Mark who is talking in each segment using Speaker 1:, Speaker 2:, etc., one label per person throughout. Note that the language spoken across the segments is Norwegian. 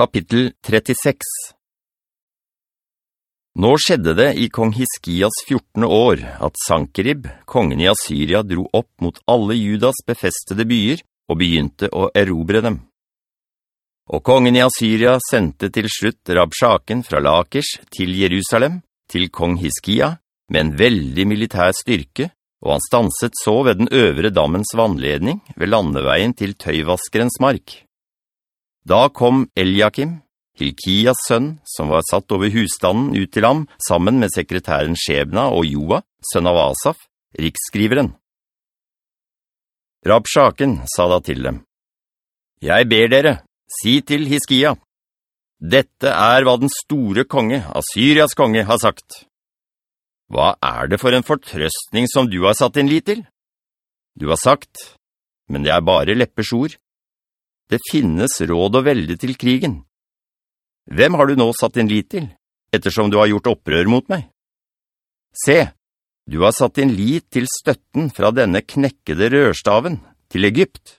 Speaker 1: Kapittel 36 Nå skjedde det i kong Hiskias 14. år at Sankerib, kongen i Assyria, dro opp mot alle Judas befestede byer og begynte å erobre dem. Og kongen i Assyria sendte til slutt Rabshaken fra Lakers til Jerusalem, til kong Hiskia, med en veldig militær styrke, og han stanset så ved den øvre dammens vannledning ved landeveien til Tøyvaskerens mark. Da kom Eliakim, Hilkias sønn, som var satt over husstanden ut til ham, sammen med sekretæren Shebna og Joa, sønn av Asaf, riksskriveren. Rabshaken sa da til dem, «Jeg ber dere, si til Hiskia, dette er hva den store konge, Assyrias konge, har sagt. Hva er det for en fortrøstning som du har satt inn lit til? Du har sagt, men det er bare leppers det finnes råd og velde til krigen. Hvem har du nå satt din lit til, ettersom du har gjort opprør mot meg? Se, du har satt din lit til støtten fra denne knekkede rørstaven til Egypt.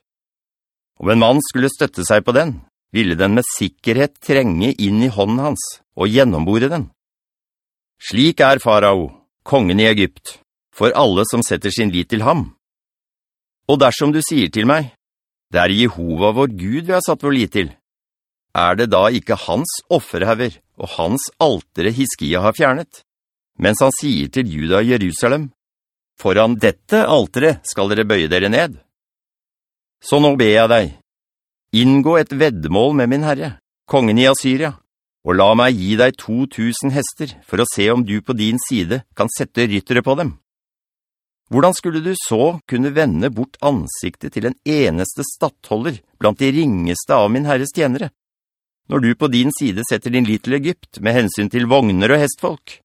Speaker 1: Om en mann skulle støtte seg på den, ville den med sikkerhet trenge inn i hånden hans og gjennombore den. Slik er farao, kongen i Egypt, for alle som setter sin lit til ham. Og dersom du sier til meg, det er Jehova vår Gud vi har satt vår lit til. Er det da ikke hans offerhever og hans altere Hiskia har fjernet? Mens han sier til Juda Jerusalem, «Foran dette altere skal dere bøye dere ned.» Så nå ber jeg deg, inngå et veddemål med min herre, kongen i Assyria, og la meg gi deg 2000 hester for å se om du på din side kan sette ryttere på dem. Hvordan skulle du så kunne vende bort ansiktet til en eneste stattholder blant de ringeste av min herres tjenere, når du på din side setter din lit til Egypt med hensyn til vogner og hestfolk?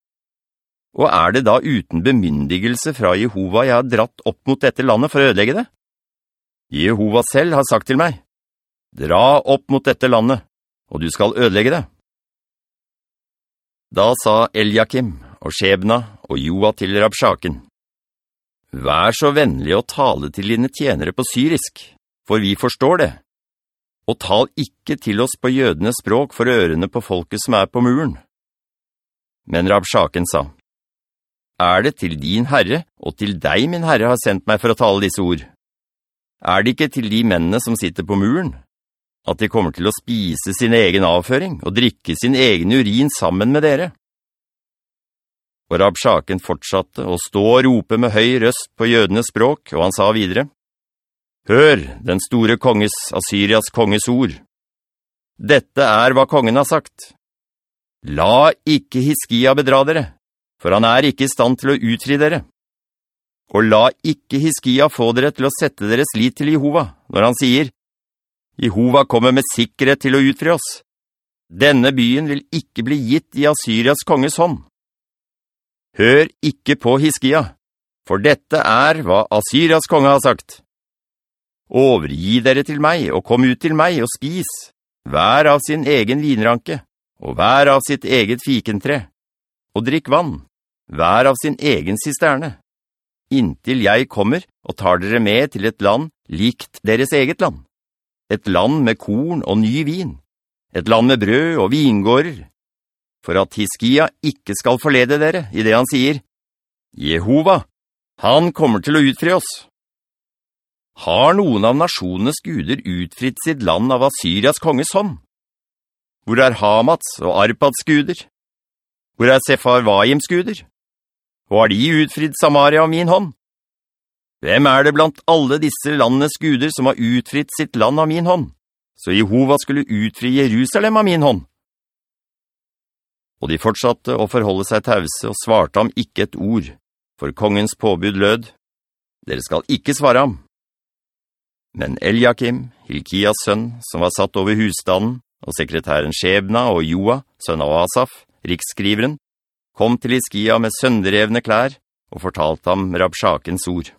Speaker 1: Og er det da uten bemyndigelse fra Jehova jeg har dratt opp mot dette landet for å ødelegge det? Jehova selv har sagt til meg, «Dra opp mot dette landet, og du skal ødelegge det.» Da sa Eliakim og Shebna og Joa til Rabshaken, Vær så vennlig å tale til dine tjenere på syrisk, for vi forstår det. Og tal ikke til oss på jødenes språk for ørene på folket som er på muren. Men Rabshaken sa, Er det til din herre og til deg min herre har sendt meg for å tale disse ord? Er det ikke til de mennene som sitter på muren? At de kommer til å spise sin egen avføring og drikke sin egen urin sammen med dere? Og Rabshaken fortsatte å stå og rope med høy røst på jødenes språk, og han sa videre, «Hør, den store konges, Assyrias konges ord. Dette er hva kongen har sagt. La ikke Hiskia bedra dere, for han er ikke i stand til å utfri dere. Og la ikke Hiskia få dere til å sette deres lit til Jehova, når han sier, Jehova kommer med sikkerhet til å utfri oss. Denne byen vil ikke bli gitt i Assyrias konges hånd. Hør ikke på Hiskia, for dette er hva Assyrias konge har sagt. Overgi dere til meg, og kom ut til meg og spis, hver av sin egen vinranke, og hver av sitt eget fikentre, og drikk vann, hver av sin egen sisterne, inntil jeg kommer og tar dere med til et land likt deres eget land, et land med korn og ny vin, et land med brød og vingårder, for at Hiskia ikke skal forlede dere i det han sier, Jehova, han kommer til å utfri oss. Har noen av nasjonenes guder utfritt sitt land av Assyrias konges hånd? Hvor er Hamats og Arpads guder? Hvor er Sefarvaims guder? Og har de utfritt Samaria av min hånd? Hvem er det blant alle disse landenes guder som har utfritt sitt land av min hånd? Så Jehova skulle utfri Jerusalem av min hånd. Og de fortsatte å forholde seg tause og svarte ham ikke et ord, for kongens påbud lød, «Dere skal ikke svare ham.» Men Eliakim, Hilkias sønn, som var satt over husstanden, og sekretæren Shebna og Joa, sønn av Asaf, riksskriveren, kom til Iskia med sønderevne klær og fortalte ham Rabshakens ord.